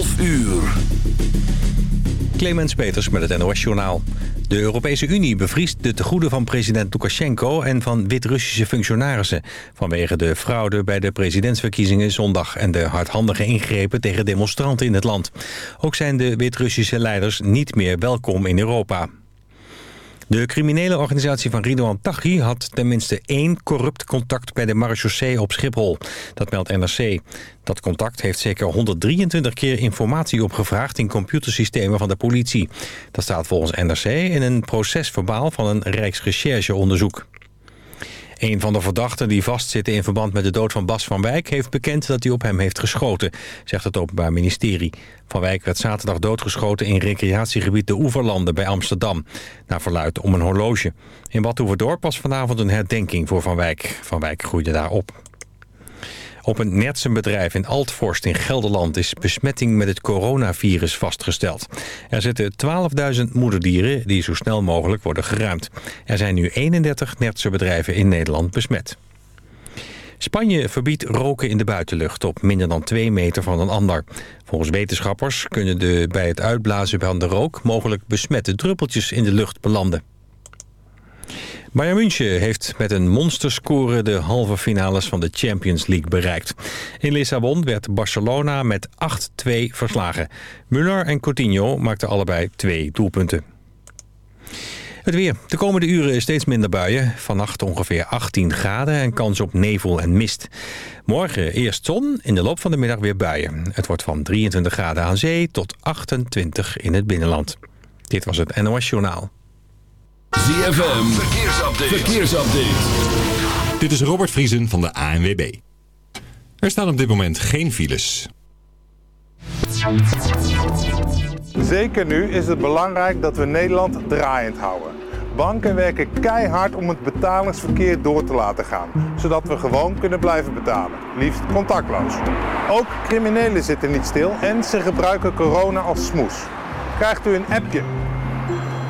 12 uur. Clemens Peters met het NOS-journaal. De Europese Unie bevriest de tegoeden van president Lukashenko... en van Wit-Russische functionarissen... vanwege de fraude bij de presidentsverkiezingen zondag... en de hardhandige ingrepen tegen demonstranten in het land. Ook zijn de Wit-Russische leiders niet meer welkom in Europa. De criminele organisatie van Ridouan Taghi had tenminste één corrupt contact bij de marechaussee op Schiphol. Dat meldt NRC. Dat contact heeft zeker 123 keer informatie opgevraagd in computersystemen van de politie. Dat staat volgens NRC in een procesverbaal van een Rijksrechercheonderzoek. Een van de verdachten die vastzitten in verband met de dood van Bas van Wijk... heeft bekend dat hij op hem heeft geschoten, zegt het Openbaar Ministerie. Van Wijk werd zaterdag doodgeschoten in recreatiegebied De Oeverlanden bij Amsterdam. Naar verluidt om een horloge. In Badhoevedorp was vanavond een herdenking voor Van Wijk. Van Wijk groeide daar op. Op een nertsenbedrijf in Altvorst in Gelderland is besmetting met het coronavirus vastgesteld. Er zitten 12.000 moederdieren die zo snel mogelijk worden geruimd. Er zijn nu 31 nertsenbedrijven in Nederland besmet. Spanje verbiedt roken in de buitenlucht op minder dan 2 meter van een ander. Volgens wetenschappers kunnen de, bij het uitblazen van de rook mogelijk besmette druppeltjes in de lucht belanden. Bayern München heeft met een monsterscore de halve finales van de Champions League bereikt. In Lissabon werd Barcelona met 8-2 verslagen. Müller en Coutinho maakten allebei twee doelpunten. Het weer. De komende uren steeds minder buien. Vannacht ongeveer 18 graden en kans op nevel en mist. Morgen eerst zon, in de loop van de middag weer buien. Het wordt van 23 graden aan zee tot 28 in het binnenland. Dit was het NOS Journaal. ZFM, verkeersupdate. verkeersupdate. Dit is Robert Vriesen van de ANWB. Er staan op dit moment geen files. Zeker nu is het belangrijk dat we Nederland draaiend houden. Banken werken keihard om het betalingsverkeer door te laten gaan, zodat we gewoon kunnen blijven betalen, liefst contactloos. Ook criminelen zitten niet stil en ze gebruiken corona als smoes. Krijgt u een appje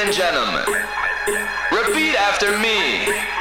and gentlemen, repeat after me.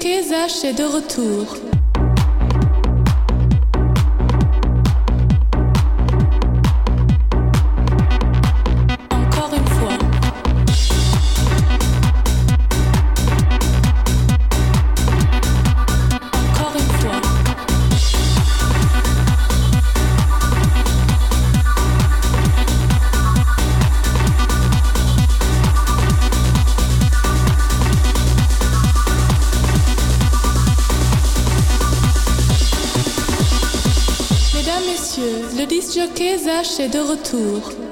Shokeza est de retour. De retour.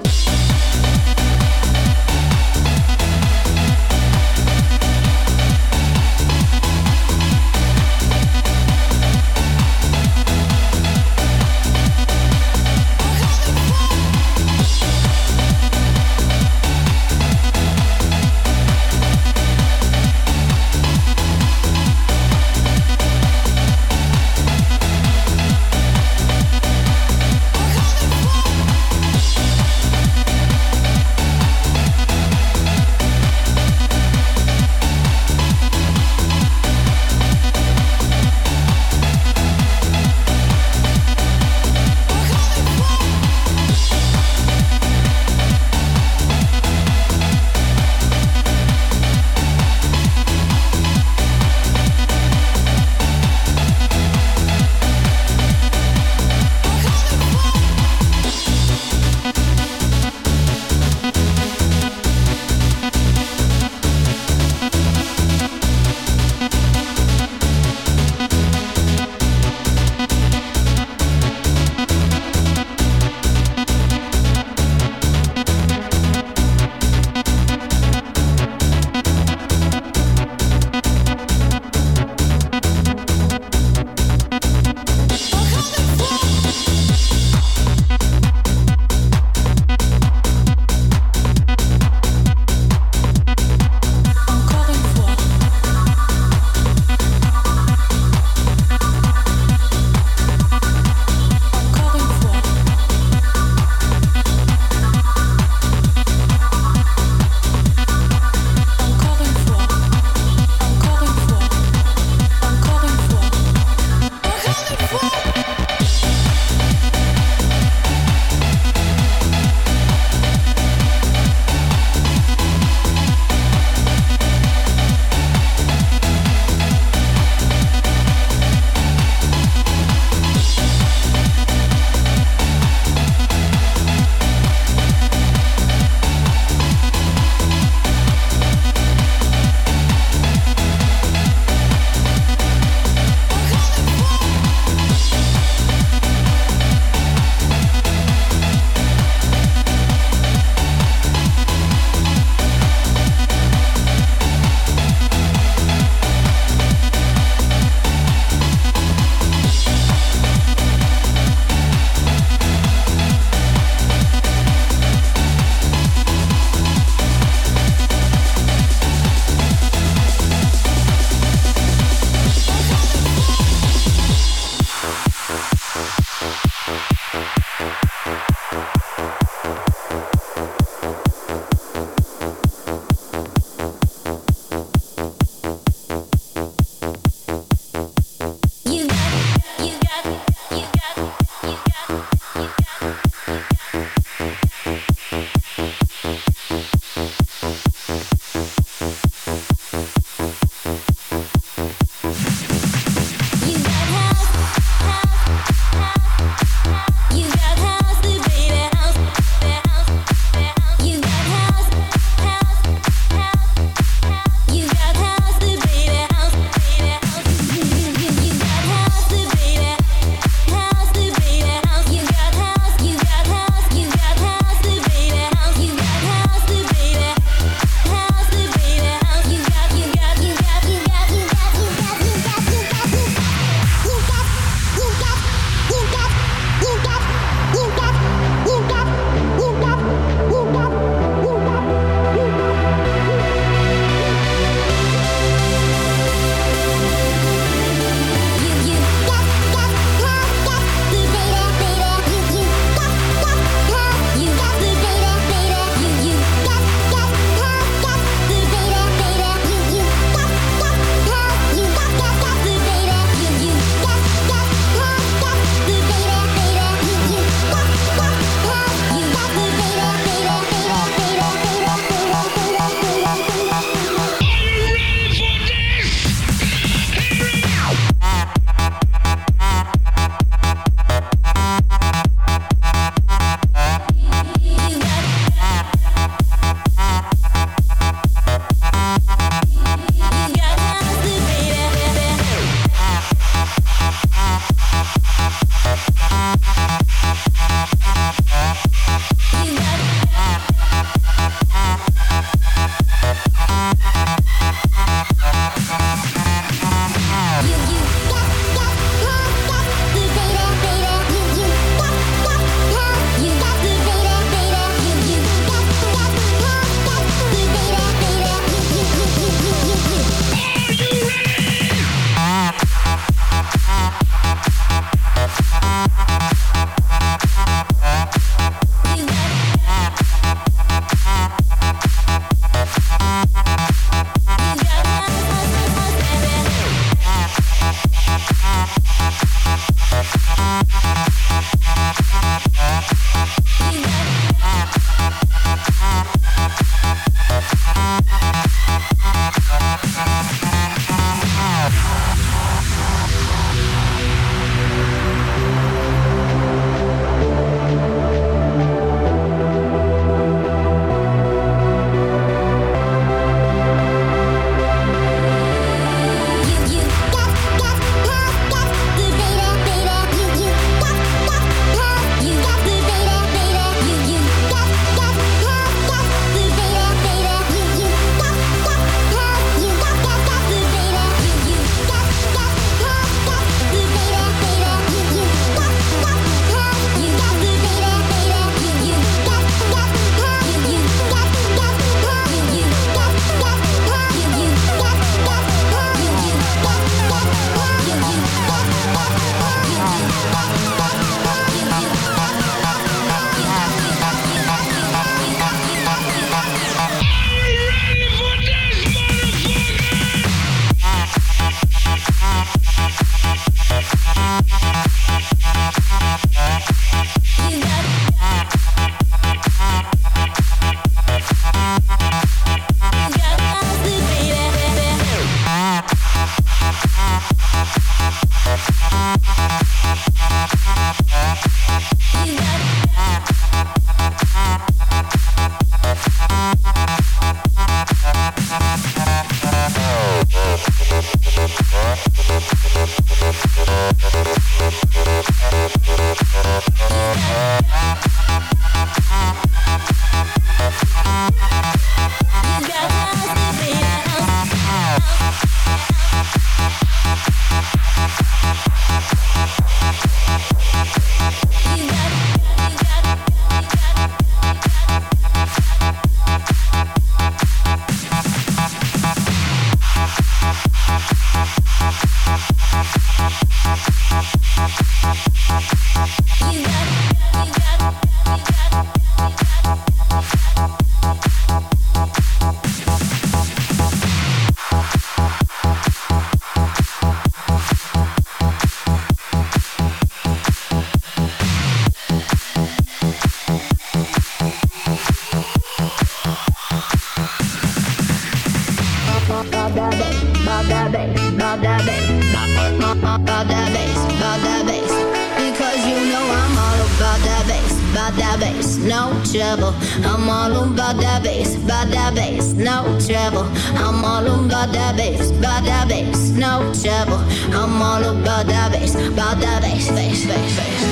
about that bass, no trouble. I'm all about that bass, about that bass, no trouble. I'm all about that bass, about that bass, no trouble. I'm all about that bass, about that bass, bass, bass, bass.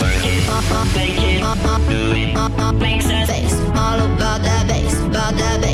Work it, make it, do it, make sense. All about that bass, about that bass.